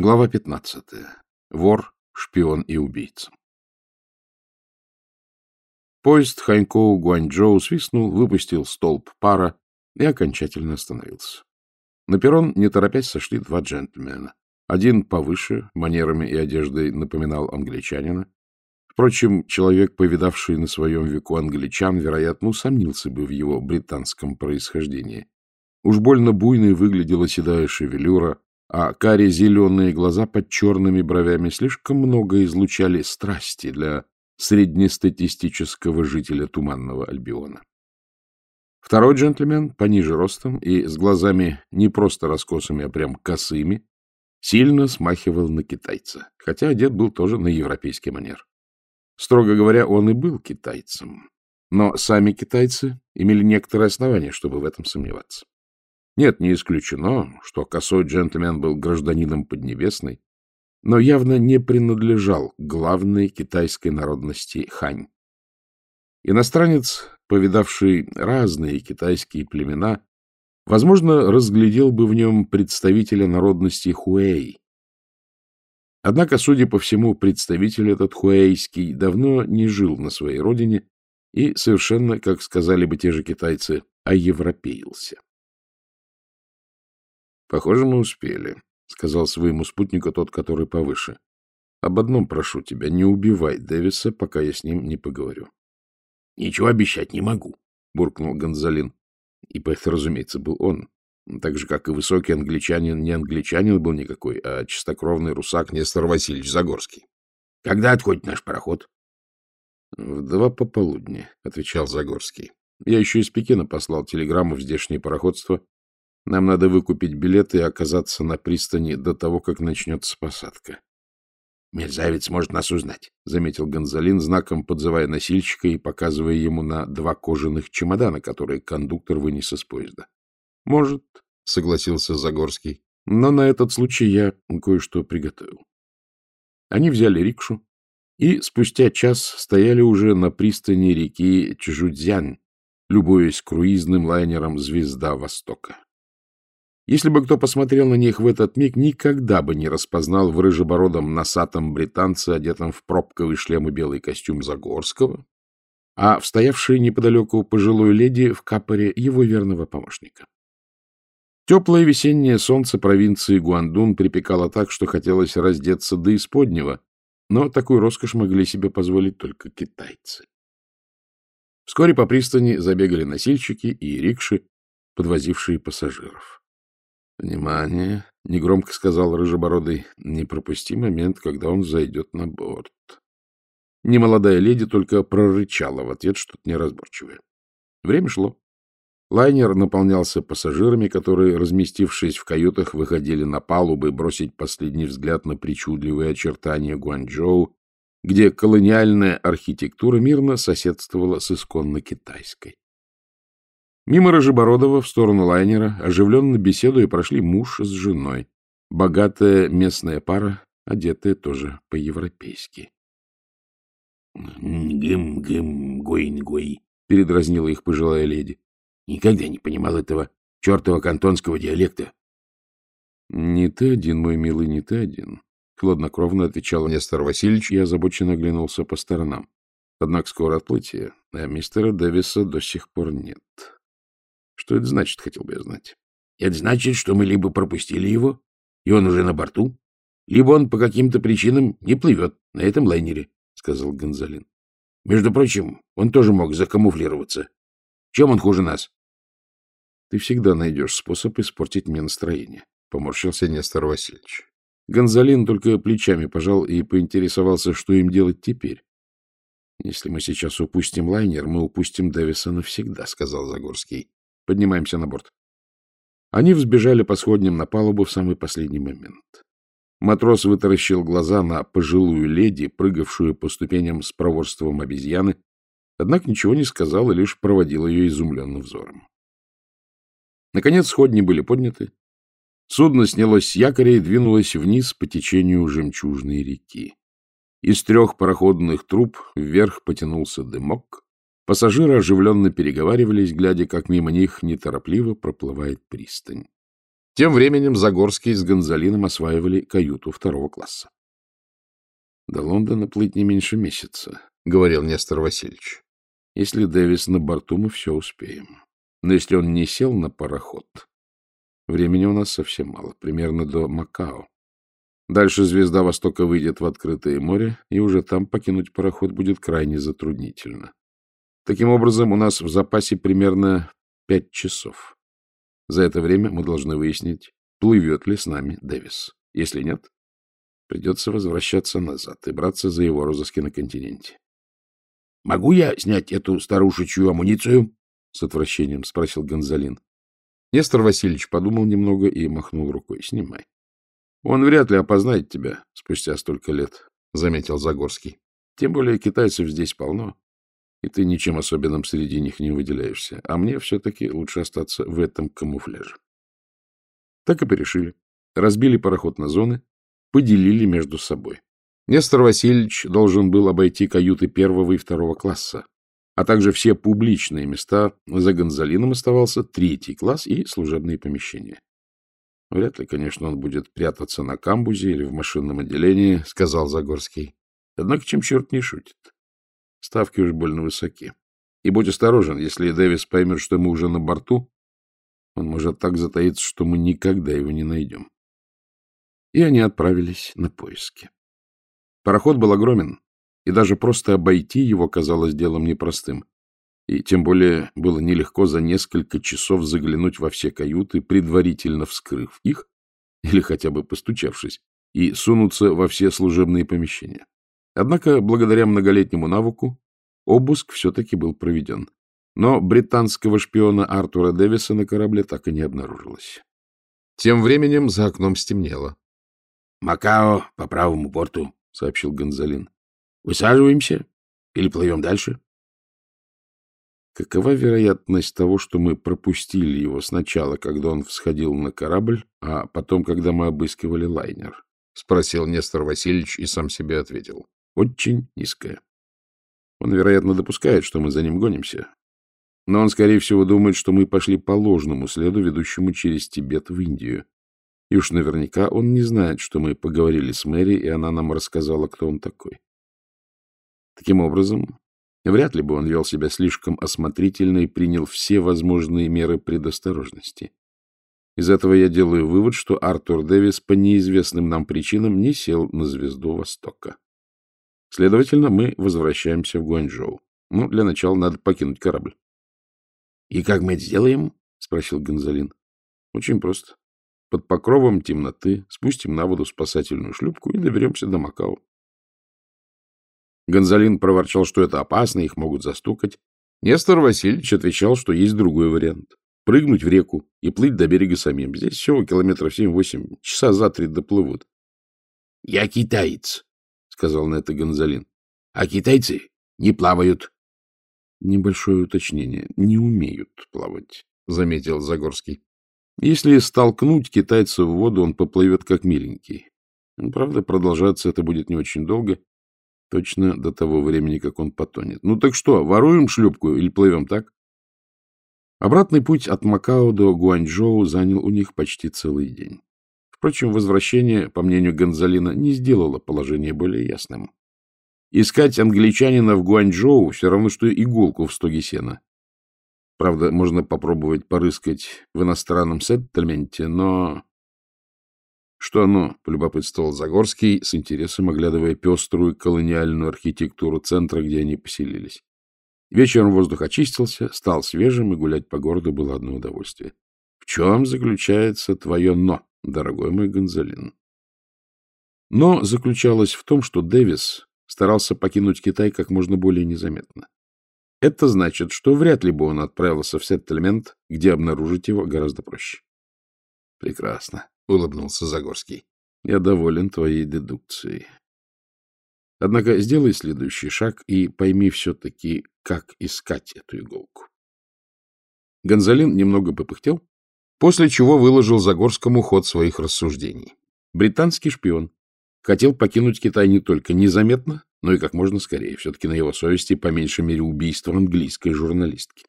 Глава 15. Вор, шпион и убийца. Поезд Ханькоу-Гуанчжоу свистнул, выпустил столб пара и окончательно остановился. На перрон, не торопясь, сошли два джентльмена. Один повыше, манерами и одеждой напоминал англичанина. Впрочем, человек, повидавший на своем веку англичан, вероятно, усомнился бы в его британском происхождении. Уж больно буйной выглядела седая шевелюра, а каре-зеленые глаза под черными бровями слишком много излучали страсти для среднестатистического жителя Туманного Альбиона. Второй джентльмен, пониже ростом и с глазами не просто раскосыми, а прям косыми, сильно смахивал на китайца, хотя одет был тоже на европейский манер. Строго говоря, он и был китайцем, но сами китайцы имели некоторые основания, чтобы в этом сомневаться. Нет, не исключено, что косой джентльмен был гражданином Поднебесной, но явно не принадлежал главной китайской народности хань. Иностранец, повидавший разные китайские племена, возможно, разглядел бы в нем представителя народности хуэй. Однако, судя по всему, представитель этот хуэйский давно не жил на своей родине и совершенно, как сказали бы те же китайцы, оевропеился. — Похоже, мы успели, — сказал своему спутнику тот, который повыше. — Об одном прошу тебя, не убивай Дэвиса, пока я с ним не поговорю. — Ничего обещать не могу, — буркнул Гонзалин. Ибо это, разумеется, был он. Так же, как и высокий англичанин, не англичанин был никакой, а чистокровный русак Нестор Васильевич Загорский. — Когда отходит наш пароход? — В два пополудни, — отвечал Загорский. Я еще из Пекина послал телеграмму в здешнее пароходство нам надо выкупить билеты и оказаться на пристани до того, как начнется посадка. — Мерзавец может нас узнать, — заметил Гонзалин, знаком подзывая носильщика и показывая ему на два кожаных чемодана, которые кондуктор вынес из поезда. — Может, — согласился Загорский, — но на этот случай я кое-что приготовил. Они взяли рикшу и спустя час стояли уже на пристани реки Чжудзянь, любуясь круизным лайнером «Звезда Востока». Если бы кто посмотрел на них в этот миг, никогда бы не распознал в рыжебородом носатом британце, одетом в пробковый шлем и белый костюм Загорского, а в стоявшей неподалеку пожилой леди в капоре его верного помощника. Теплое весеннее солнце провинции Гуандун припекало так, что хотелось раздеться до исподнего, но такую роскошь могли себе позволить только китайцы. Вскоре по пристани забегали носильщики и рикши, подвозившие пассажиров. — Внимание! — негромко сказал Рыжебородый. — Не пропусти момент, когда он зайдет на борт. Немолодая леди только прорычала в ответ что-то неразборчивое. Время шло. Лайнер наполнялся пассажирами, которые, разместившись в каютах, выходили на палубы бросить последний взгляд на причудливые очертания Гуанчжоу, где колониальная архитектура мирно соседствовала с исконно китайской. Мимо Рожебородова в сторону лайнера, оживленно беседуя, прошли муж с женой. Богатая местная пара, одетая тоже по-европейски. — Гым-гым, гой-гой, — передразнила их пожилая леди. — Никогда не понимал этого чертова кантонского диалекта. — Не ты один, мой милый, не ты один, — хладнокровно отвечал Нестор Васильевич и озабоченно оглянулся по сторонам. Однако скоро отплытие, а мистера Дэвиса до сих пор нет. Что это значит, хотел бы я знать. Это значит, что мы либо пропустили его, и он уже на борту, либо он по каким-то причинам не плывет на этом лайнере, — сказал Гонзалин. Между прочим, он тоже мог закамуфлироваться. Чем он хуже нас? — Ты всегда найдешь способ испортить мне настроение, — поморщился Нестор Васильевич. Гонзалин только плечами пожал и поинтересовался, что им делать теперь. — Если мы сейчас упустим лайнер, мы упустим Дэвиса навсегда, — сказал Загорский. Поднимаемся на борт. Они взбежали по сходням на палубу в самый последний момент. Матрос вытаращил глаза на пожилую леди, прыгавшую по ступеням с проворством обезьяны, однако ничего не сказал и лишь проводил ее изумленным взором. Наконец сходни были подняты. Судно снялось с якоря и двинулось вниз по течению жемчужной реки. Из трех пароходных труб вверх потянулся дымок, Пассажиры оживленно переговаривались, глядя, как мимо них неторопливо проплывает пристань. Тем временем Загорский с Гонзалином осваивали каюту второго класса. — До Лондона плыть не меньше месяца, — говорил Нестор Васильевич. — Если Дэвис на борту, мы все успеем. Но если он не сел на пароход, времени у нас совсем мало, примерно до Макао. Дальше звезда Востока выйдет в открытое море, и уже там покинуть пароход будет крайне затруднительно. Таким образом, у нас в запасе примерно пять часов. За это время мы должны выяснить, плывет ли с нами Дэвис. Если нет, придется возвращаться назад и браться за его розыски на континенте. — Могу я снять эту старушечью амуницию? — с отвращением спросил Гонзалин. Нестор Васильевич подумал немного и махнул рукой. — Снимай. — Он вряд ли опознает тебя спустя столько лет, — заметил Загорский. — Тем более китайцев здесь полно и ты ничем особенным среди них не выделяешься, а мне все-таки лучше остаться в этом камуфляже. Так и порешили. Разбили пароход на зоны, поделили между собой. Нестор Васильевич должен был обойти каюты первого и второго класса, а также все публичные места. За Гонзалином оставался третий класс и служебные помещения. Вряд ли, конечно, он будет прятаться на камбузе или в машинном отделении, — сказал Загорский. Однако чем черт не шутит. Ставки уж больно высоки. И будь осторожен, если Дэвис поймет, что мы уже на борту, он может так затаиться, что мы никогда его не найдем. И они отправились на поиски. Пароход был огромен, и даже просто обойти его казалось делом непростым. И тем более было нелегко за несколько часов заглянуть во все каюты, предварительно вскрыв их, или хотя бы постучавшись, и сунуться во все служебные помещения. Однако, благодаря многолетнему навыку, обыск все-таки был проведен. Но британского шпиона Артура Дэвиса на корабле так и не обнаружилось. Тем временем за окном стемнело. — Макао по правому борту, — сообщил Гонзалин. — Высаживаемся или плывем дальше? — Какова вероятность того, что мы пропустили его сначала, когда он всходил на корабль, а потом, когда мы обыскивали лайнер? — спросил Нестор Васильевич и сам себе ответил очень низкая. Он, вероятно, допускает, что мы за ним гонимся. Но он, скорее всего, думает, что мы пошли по ложному следу, ведущему через Тибет в Индию. И уж наверняка он не знает, что мы поговорили с Мэри, и она нам рассказала, кто он такой. Таким образом, вряд ли бы он вел себя слишком осмотрительно и принял все возможные меры предосторожности. Из этого я делаю вывод, что Артур Дэвис по неизвестным нам причинам не сел на звезду Востока. Следовательно, мы возвращаемся в Гуанчжоу. Ну, для начала надо покинуть корабль. — И как мы это сделаем? — спросил Гонзалин. — Очень просто. Под покровом темноты спустим на воду спасательную шлюпку и доберемся до Макао. Гонзалин проворчал, что это опасно, их могут застукать. Нестор Васильевич отвечал, что есть другой вариант. Прыгнуть в реку и плыть до берега самим. Здесь всего километров семь-восемь, часа за три доплывут. — Я китаец, сказал на это Гонзалин. — А китайцы не плавают. — Небольшое уточнение. Не умеют плавать, — заметил Загорский. Если столкнуть китайца в воду, он поплывет как миленький. Правда, продолжаться это будет не очень долго, точно до того времени, как он потонет. Ну так что, воруем шлюпку или плывем так? Обратный путь от Макао до Гуанчжоу занял у них почти целый день. Впрочем, возвращение, по мнению Гонзалина, не сделало положение более ясным. Искать англичанина в Гуанчжоу все равно, что иголку в стоге сена. Правда, можно попробовать порыскать в иностранном сеттельменте, но... Что оно, полюбопытствовал Загорский, с интересом оглядывая пеструю колониальную архитектуру центра, где они поселились. Вечером воздух очистился, стал свежим, и гулять по городу было одно удовольствие. Чем заключается твое «но»? дорогой мой Гонзалин. Но заключалось в том, что Дэвис старался покинуть Китай как можно более незаметно. Это значит, что вряд ли бы он отправился в сеттельмент, где обнаружить его гораздо проще. — Прекрасно, — улыбнулся Загорский. — Я доволен твоей дедукцией. Однако сделай следующий шаг и пойми все-таки, как искать эту иголку. Гонзалин немного попыхтел, После чего выложил Загорскому ход своих рассуждений. Британский шпион хотел покинуть Китай не только незаметно, но и как можно скорее. Все-таки на его совести по меньшей мере убийство английской журналистки.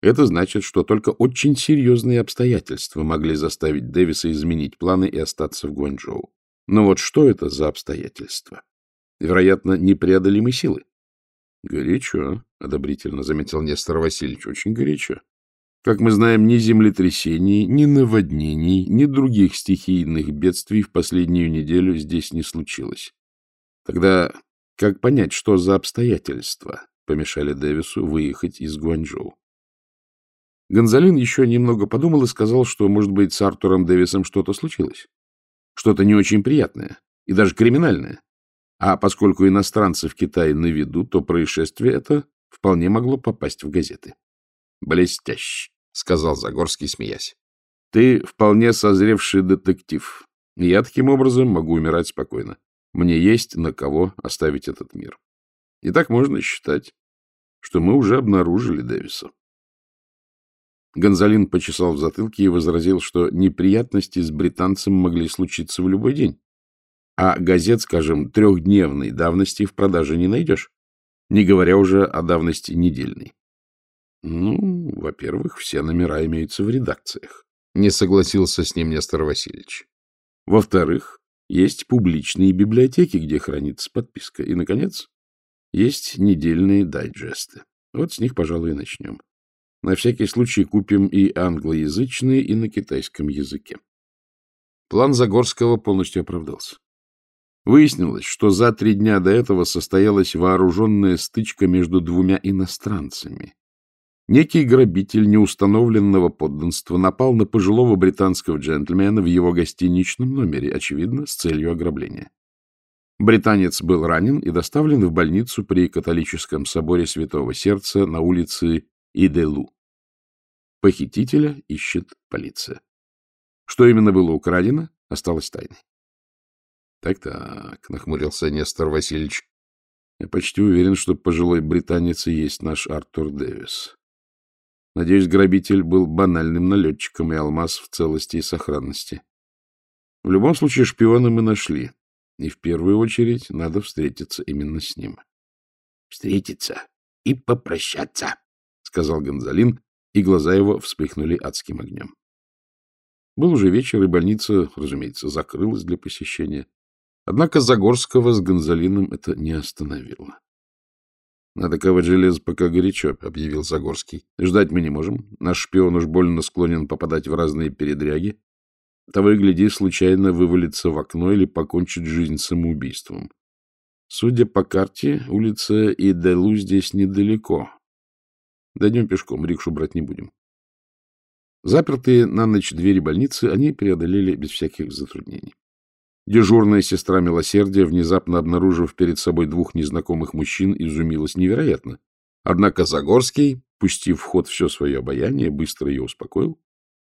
Это значит, что только очень серьезные обстоятельства могли заставить Дэвиса изменить планы и остаться в Гуанчжоу. Но вот что это за обстоятельства? Вероятно, непреодолимой силы. — Горячо, — одобрительно заметил Нестор Васильевич, — очень горячо. Как мы знаем, ни землетрясений, ни наводнений, ни других стихийных бедствий в последнюю неделю здесь не случилось. Тогда как понять, что за обстоятельства помешали Дэвису выехать из Гуанчжоу? Гонзалин еще немного подумал и сказал, что, может быть, с Артуром Дэвисом что-то случилось. Что-то не очень приятное и даже криминальное. А поскольку иностранцы в Китае на виду, то происшествие это вполне могло попасть в газеты. — Блестяще, — сказал Загорский, смеясь. — Ты вполне созревший детектив. Я таким образом могу умирать спокойно. Мне есть на кого оставить этот мир. И так можно считать, что мы уже обнаружили Дэвиса. Гонзалин почесал в затылке и возразил, что неприятности с британцем могли случиться в любой день. А газет, скажем, трехдневной давности в продаже не найдешь, не говоря уже о давности недельной. Ну, во-первых, все номера имеются в редакциях. Не согласился с ним Нестор Васильевич. Во-вторых, есть публичные библиотеки, где хранится подписка. И, наконец, есть недельные дайджесты. Вот с них, пожалуй, и начнем. На всякий случай купим и англоязычные, и на китайском языке. План Загорского полностью оправдался. Выяснилось, что за три дня до этого состоялась вооруженная стычка между двумя иностранцами. Некий грабитель неустановленного подданства напал на пожилого британского джентльмена в его гостиничном номере, очевидно, с целью ограбления. Британец был ранен и доставлен в больницу при католическом соборе Святого Сердца на улице Иделу. Похитителя ищет полиция. Что именно было украдено, осталось тайной. Так-так, нахмурился Нестор Васильевич. Я почти уверен, что пожилой британец и есть наш Артур Дэвис. Надеюсь, грабитель был банальным налетчиком, и алмаз в целости и сохранности. В любом случае, шпиона мы нашли, и в первую очередь надо встретиться именно с ним. — Встретиться и попрощаться, — сказал Гонзалин, и глаза его вспыхнули адским огнем. Был уже вечер, и больница, разумеется, закрылась для посещения. Однако Загорского с Гонзалином это не остановило. — Надо ковать железо, пока горячо, — объявил Загорский. — Ждать мы не можем. Наш шпион уж больно склонен попадать в разные передряги. Того и гляди, случайно вывалится в окно или покончит жизнь самоубийством. Судя по карте, улица Иделу здесь недалеко, Дойдем пешком, рикшу брать не будем. Запертые на ночь двери больницы они преодолели без всяких затруднений. Дежурная сестра милосердия, внезапно обнаружив перед собой двух незнакомых мужчин, изумилась невероятно. Однако Загорский, пустив в ход все свое обаяние, быстро ее успокоил,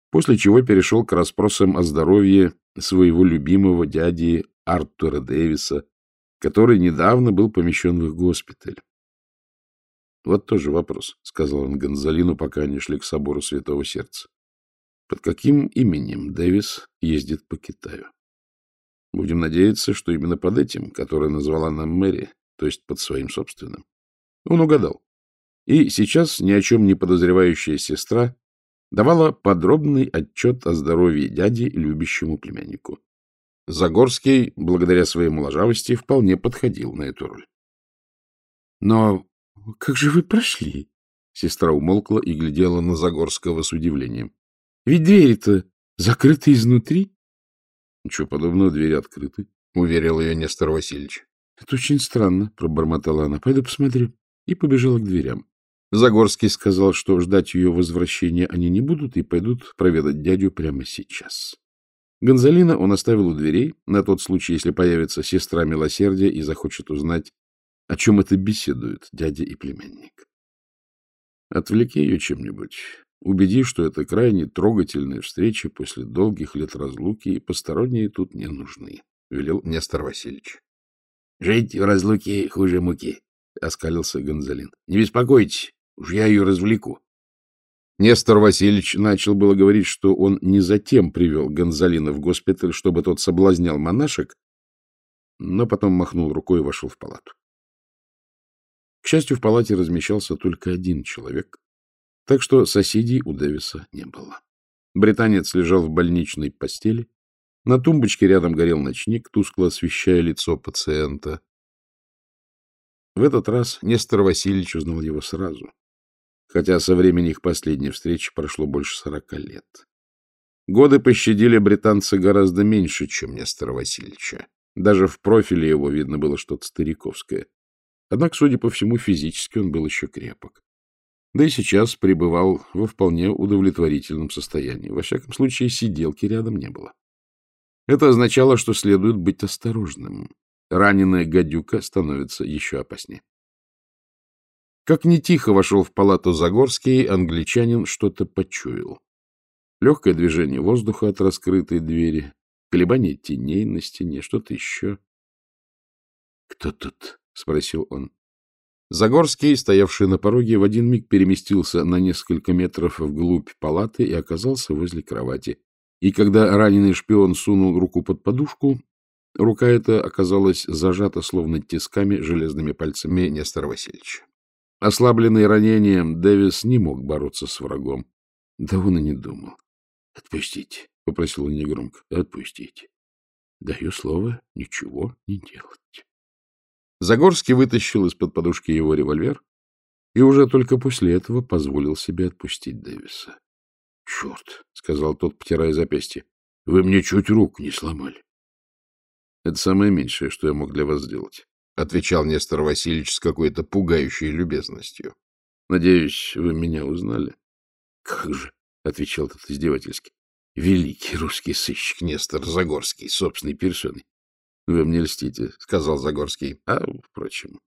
после чего перешел к расспросам о здоровье своего любимого дяди Артура Дэвиса, который недавно был помещен в их госпиталь. — Вот тоже вопрос, — сказал он Гонзалину, пока они шли к собору Святого Сердца. — Под каким именем Дэвис ездит по Китаю? Будем надеяться, что именно под этим, которое назвала нам Мэри, то есть под своим собственным. Он угадал. И сейчас ни о чем не подозревающая сестра давала подробный отчет о здоровье дяди любящему племяннику. Загорский, благодаря своей моложавости, вполне подходил на эту роль. — Но — Как же вы прошли? Сестра умолкла и глядела на Загорского с удивлением. — Ведь двери-то закрыты изнутри. — Ничего подобного, двери открыты, — уверил ее Нестор Васильевич. — Это очень странно, — пробормотала она. — Пойду посмотрю. И побежала к дверям. Загорский сказал, что ждать ее возвращения они не будут и пойдут проведать дядю прямо сейчас. Гонзалина он оставил у дверей, на тот случай, если появится сестра милосердия и захочет узнать, о чем это беседуют дядя и племянник? Отвлеки ее чем-нибудь. Убеди, что это крайне трогательная встреча после долгих лет разлуки, и посторонние тут не нужны, — велел Нестор Васильевич. — Жить в разлуке хуже муки, — оскалился Гонзалин. — Не беспокойтесь, уж я ее развлеку. Нестор Васильевич начал было говорить, что он не затем привел Гонзалина в госпиталь, чтобы тот соблазнял монашек, но потом махнул рукой и вошел в палату. К счастью, в палате размещался только один человек, Так что соседей у Дэвиса не было. Британец лежал в больничной постели. На тумбочке рядом горел ночник, тускло освещая лицо пациента. В этот раз Нестор Васильевич узнал его сразу, хотя со времени их последней встречи прошло больше сорока лет. Годы пощадили британца гораздо меньше, чем Нестора Васильевича. Даже в профиле его видно было что-то стариковское. Однако, судя по всему, физически он был еще крепок. Да и сейчас пребывал во вполне удовлетворительном состоянии. Во всяком случае, сиделки рядом не было. Это означало, что следует быть осторожным раненая гадюка становится еще опаснее. Как не тихо вошел в палату Загорский, англичанин что-то почуял. Легкое движение воздуха от раскрытой двери, колебание теней на стене, что-то еще. — Кто тут? — спросил он. Загорский, стоявший на пороге, в один миг переместился на несколько метров вглубь палаты и оказался возле кровати. И когда раненый шпион сунул руку под подушку, Рука эта оказалась зажата, словно тисками, железными пальцами Нестора Васильевича. Ослабленный ранением, Дэвис не мог бороться с врагом. Да он и не думал. — Отпустите, — попросил он негромко. — Отпустите. Даю слово ничего не делать. Загорский вытащил из-под подушки его револьвер и уже только после этого позволил себе отпустить Дэвиса. — Черт, — сказал тот, потирая запястье, — вы мне чуть рук не сломали. Это самое меньшее, что я мог для вас сделать, — отвечал Нестор Васильевич с какой-то пугающей любезностью. — Надеюсь, вы меня узнали? — Как же, — отвечал тот издевательски. — Великий русский сыщик Нестор Загорский, собственной персоной. — Вы мне льстите, — сказал Загорский. — А, впрочем,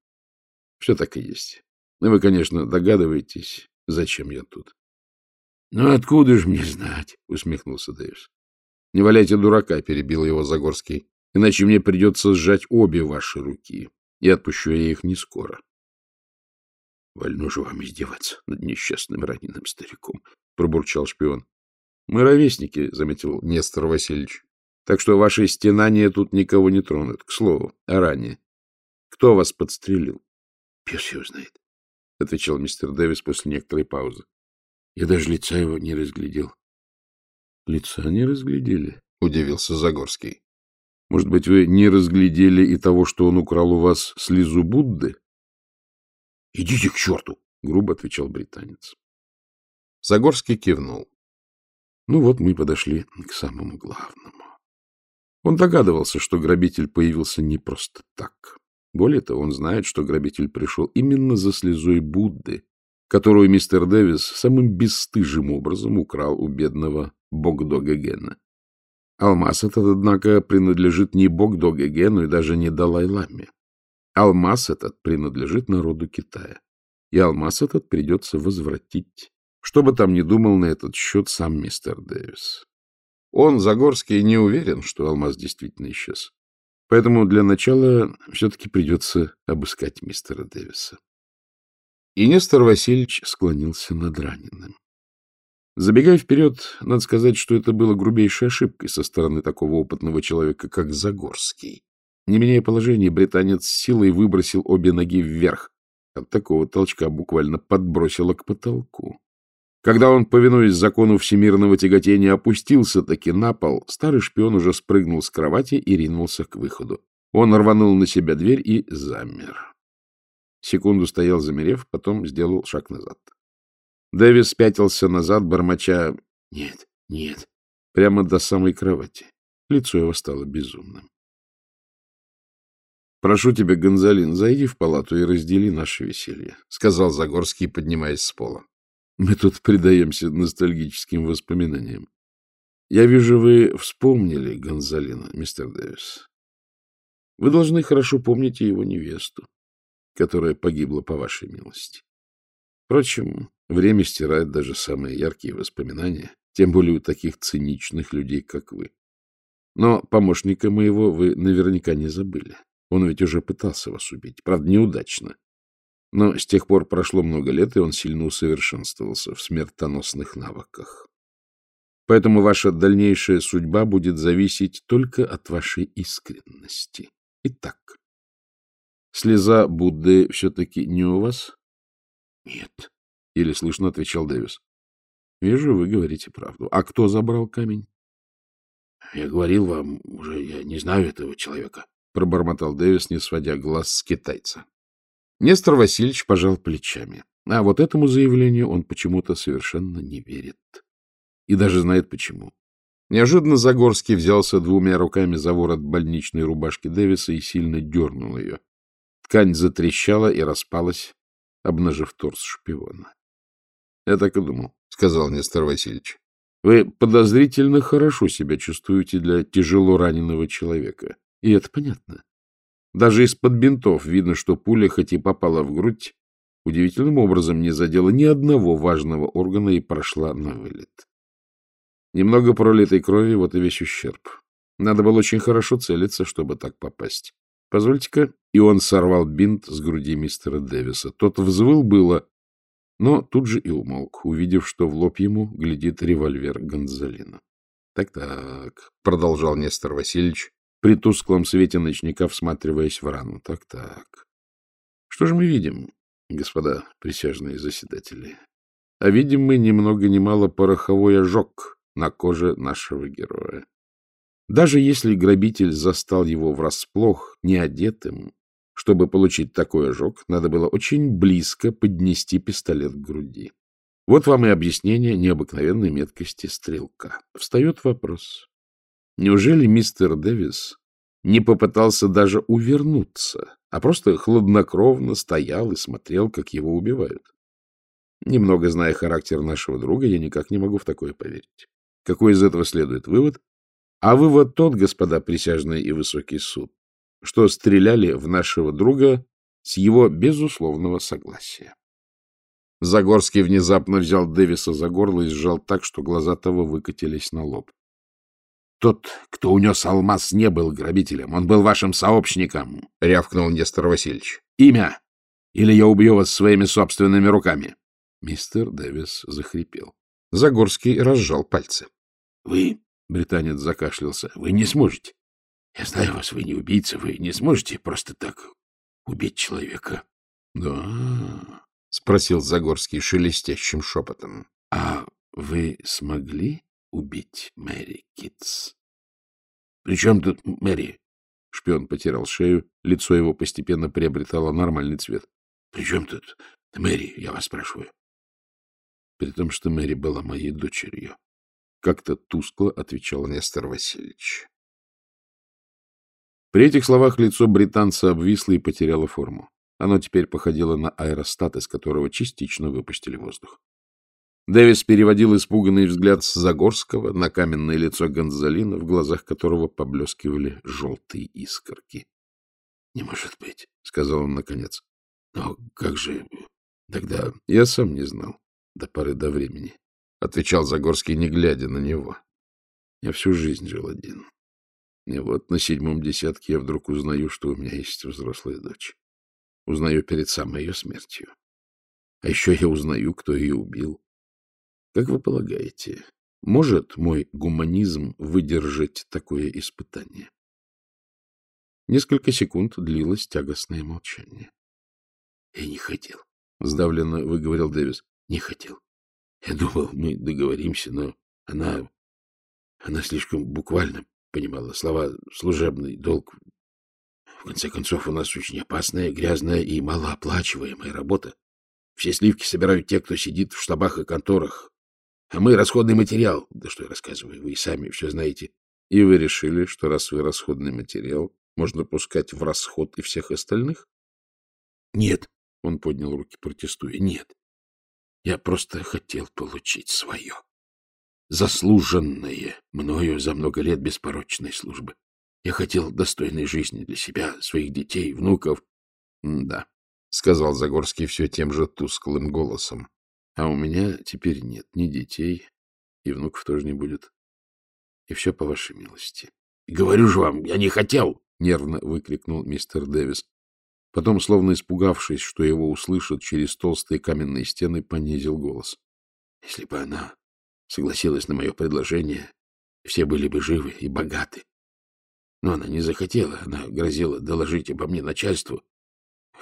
все так и есть. Вы, конечно, догадываетесь, зачем я тут. — Ну, откуда же мне знать? — усмехнулся Дэвис. — Не валяйте дурака, — перебил его Загорский иначе мне придется сжать обе ваши руки, и отпущу я их не скоро. — Вольно же вам издеваться над несчастным раненым стариком, — пробурчал шпион. — Мы ровесники, — заметил Нестор Васильевич. — Так что ваши стенания тут никого не тронут. К слову, о ране. Кто вас подстрелил? — Пес его знает, — отвечал мистер Дэвис после некоторой паузы. Я даже лица его не разглядел. — Лица не разглядели? — удивился Загорский. Может быть, вы не разглядели и того, что он украл у вас слезу Будды? — Идите к черту! — грубо отвечал британец. Загорский кивнул. Ну вот мы подошли к самому главному. Он догадывался, что грабитель появился не просто так. Более того, он знает, что грабитель пришел именно за слезой Будды, которую мистер Дэвис самым бесстыжим образом украл у бедного Богдога Гена. Алмаз этот, однако, принадлежит не Богдо-Гегену и даже не Далай-Ламе. Алмаз этот принадлежит народу Китая. И алмаз этот придется возвратить. Что бы там ни думал на этот счет сам мистер Дэвис. Он, Загорский, не уверен, что алмаз действительно исчез. Поэтому для начала все-таки придется обыскать мистера Дэвиса. И Нестор Васильевич склонился над раненым. Забегая вперед, надо сказать, что это было грубейшей ошибкой со стороны такого опытного человека, как Загорский. Не меняя положение, британец силой выбросил обе ноги вверх. От такого толчка буквально подбросило к потолку. Когда он, повинуясь закону всемирного тяготения, опустился таки на пол, старый шпион уже спрыгнул с кровати и ринулся к выходу. Он рванул на себя дверь и замер. Секунду стоял замерев, потом сделал шаг назад. Дэвис пятился назад, бормоча «Нет, нет», прямо до самой кровати. Лицо его стало безумным. — Прошу тебя, Гонзалин, зайди в палату и раздели наше веселье, — сказал Загорский, поднимаясь с пола. — Мы тут предаемся ностальгическим воспоминаниям. Я вижу, вы вспомнили Гонзалина, мистер Дэвис. Вы должны хорошо помнить его невесту, которая погибла по вашей милости. Впрочем, Время стирает даже самые яркие воспоминания, тем более у таких циничных людей, как вы. Но помощника моего вы наверняка не забыли. Он ведь уже пытался вас убить, правда, неудачно. Но с тех пор прошло много лет, и он сильно усовершенствовался в смертоносных навыках. Поэтому ваша дальнейшая судьба будет зависеть только от вашей искренности. Итак, слеза Будды все-таки не у вас? Нет, — еле слышно отвечал Дэвис. — Вижу, вы говорите правду. А кто забрал камень? — Я говорил вам, уже я не знаю этого человека, — пробормотал Дэвис, не сводя глаз с китайца. Нестор Васильевич пожал плечами. А вот этому заявлению он почему-то совершенно не верит. И даже знает почему. Неожиданно Загорский взялся двумя руками за ворот больничной рубашки Дэвиса и сильно дернул ее. Ткань затрещала и распалась, обнажив торс шпиона. — Я так и думал, — сказал Нестор Васильевич. — Вы подозрительно хорошо себя чувствуете для тяжело раненого человека. И это понятно. Даже из-под бинтов видно, что пуля, хоть и попала в грудь, удивительным образом не задела ни одного важного органа и прошла на вылет. Немного пролитой крови, вот и весь ущерб. Надо было очень хорошо целиться, чтобы так попасть. Позвольте-ка, и он сорвал бинт с груди мистера Дэвиса. Тот взвыл было, но тут же и умолк, увидев, что в лоб ему глядит револьвер Гонзалина. Так — продолжал Нестор Васильевич, при тусклом свете ночника всматриваясь в рану. — Так-так. Что же мы видим, господа присяжные заседатели? А видим мы ни много ни мало пороховой ожог на коже нашего героя. Даже если грабитель застал его врасплох, неодетым, чтобы получить такой ожог, надо было очень близко поднести пистолет к груди. Вот вам и объяснение необыкновенной меткости стрелка. Встает вопрос. Неужели мистер Дэвис не попытался даже увернуться, а просто хладнокровно стоял и смотрел, как его убивают? Немного зная характер нашего друга, я никак не могу в такое поверить. Какой из этого следует вывод? А вывод тот, господа присяжные и высокий суд, что стреляли в нашего друга с его безусловного согласия. Загорский внезапно взял Дэвиса за горло и сжал так, что глаза того выкатились на лоб. — Тот, кто унес алмаз, не был грабителем. Он был вашим сообщником, — рявкнул Нестор Васильевич. — Имя? Или я убью вас своими собственными руками? Мистер Дэвис захрипел. Загорский разжал пальцы. — Вы, — британец закашлялся, — вы не сможете. Я знаю вас, вы не убийца, вы не сможете просто так убить человека. — Да, — спросил Загорский шелестящим шепотом. — А вы смогли убить Мэри Китс? — При чем тут Мэри? Шпион потерял шею, лицо его постепенно приобретало нормальный цвет. — При чем тут Мэри, я вас спрашиваю? при том, что Мэри была моей дочерью. Как-то тускло отвечал Нестор Васильевич. При этих словах лицо британца обвисло и потеряло форму. Оно теперь походило на аэростат, из которого частично выпустили воздух. Дэвис переводил испуганный взгляд с Загорского на каменное лицо Гонзалина, в глазах которого поблескивали желтые искорки. — Не может быть, — сказал он наконец. — Но как же тогда? Я сам не знал до поры до времени, — отвечал Загорский, не глядя на него. Я всю жизнь жил один. И вот на седьмом десятке я вдруг узнаю, что у меня есть взрослая дочь. Узнаю перед самой ее смертью. А еще я узнаю, кто ее убил. Как вы полагаете, может мой гуманизм выдержать такое испытание? Несколько секунд длилось тягостное молчание. — Я не хотел, — сдавленно выговорил Дэвис. Не хотел. Я думал, мы договоримся, но она... Она слишком буквально понимала слова «служебный долг». В конце концов, у нас очень опасная, грязная и малооплачиваемая работа. Все сливки собирают те, кто сидит в штабах и конторах. А мы — расходный материал. Да что я рассказываю, вы и сами все знаете. И вы решили, что раз вы расходный материал, можно пускать в расход и всех остальных? Нет, — он поднял руки, протестуя, — нет. Я просто хотел получить свое. Заслуженное мною за много лет беспорочной службы. Я хотел достойной жизни для себя, своих детей, внуков. — Да, — сказал Загорский все тем же тусклым голосом. — А у меня теперь нет ни детей, и внуков тоже не будет. И все по вашей милости. — Говорю же вам, я не хотел! — нервно выкрикнул мистер Дэвис. Потом, словно испугавшись, что его услышат через толстые каменные стены, понизил голос. — Если бы она согласилась на мое предложение, все были бы живы и богаты. Но она не захотела, она грозила доложить обо мне начальству.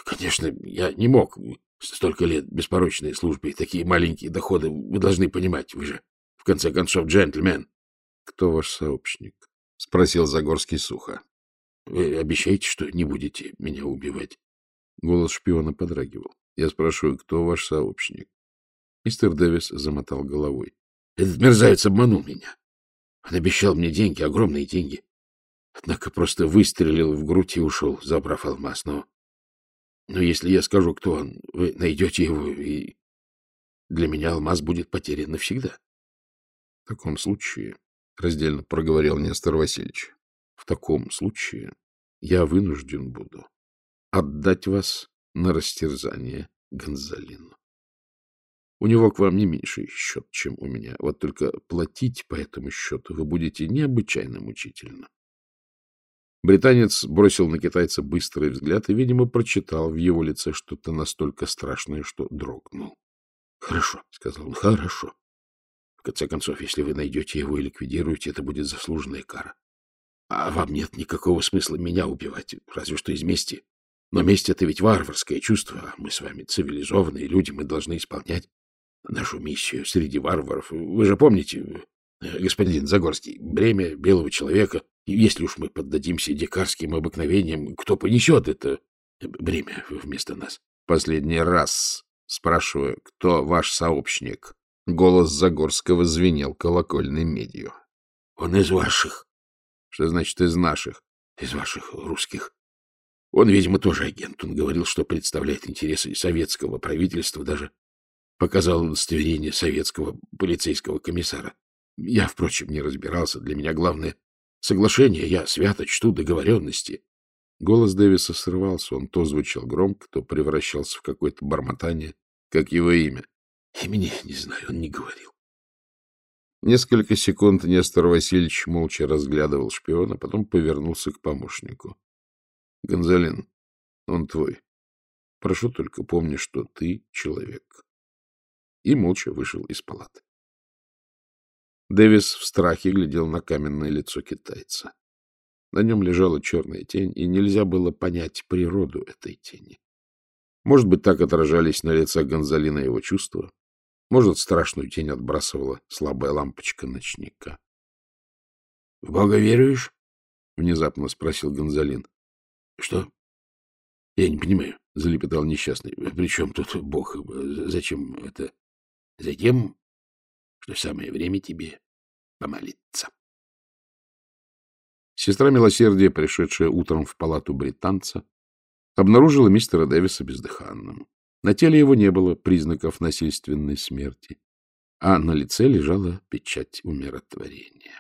Конечно, я не мог. Столько лет беспорочной службы и такие маленькие доходы. Вы должны понимать, вы же, в конце концов, джентльмен. — Кто ваш сообщник? — спросил Загорский сухо. — Вы обещаете, что не будете меня убивать? Голос шпиона подрагивал. Я спрашиваю, кто ваш сообщник? Мистер Дэвис замотал головой. — Этот мерзавец обманул меня. Он обещал мне деньги, огромные деньги. Однако просто выстрелил в грудь и ушел, забрав алмаз. Но но если я скажу, кто он, вы найдете его, и для меня алмаз будет потерян навсегда. — В таком случае, — раздельно проговорил Нестор Васильевич, — в таком случае я вынужден буду отдать вас на растерзание Гонзалину. У него к вам не меньший счет, чем у меня. Вот только платить по этому счету вы будете необычайно мучительно. Британец бросил на китайца быстрый взгляд и, видимо, прочитал в его лице что-то настолько страшное, что дрогнул. — Хорошо, — сказал он, — хорошо. В конце концов, если вы найдете его и ликвидируете, это будет заслуженная кара. А вам нет никакого смысла меня убивать, разве что из мести. Но месть — это ведь варварское чувство, а мы с вами цивилизованные люди, мы должны исполнять нашу миссию среди варваров. Вы же помните, господин Загорский, бремя белого человека если уж мы поддадимся дикарским обыкновениям, кто понесет это бремя вместо нас? Последний раз спрашиваю, кто ваш сообщник? Голос Загорского звенел колокольной медью. Он из ваших. Что значит из наших? Из ваших русских. Он, видимо, тоже агент. Он говорил, что представляет интересы советского правительства, даже показал удостоверение советского полицейского комиссара. Я, впрочем, не разбирался. Для меня главное Соглашение я свято чту договоренности. Голос Дэвиса срывался, он то звучал громко, то превращался в какое-то бормотание, как его имя. Имени не знаю, он не говорил. Несколько секунд Нестор Васильевич молча разглядывал шпиона, потом повернулся к помощнику. — Гонзалин, он твой. Прошу только помни, что ты человек. И молча вышел из палаты. Дэвис в страхе глядел на каменное лицо китайца. На нем лежала черная тень, и нельзя было понять природу этой тени. Может быть, так отражались на лице Гонзалина его чувства, может, страшную тень отбрасывала слабая лампочка ночника. — В Бога веруешь? — внезапно спросил Гонзалин. — Что? — Я не понимаю, — залепетал несчастный. — При чем тут Бог? Зачем это? — Затем, что самое время тебе помолиться. Сестра милосердия, пришедшая утром в палату британца, обнаружила мистера Дэвиса бездыханным. На теле его не было признаков насильственной смерти, а на лице лежала печать умиротворения.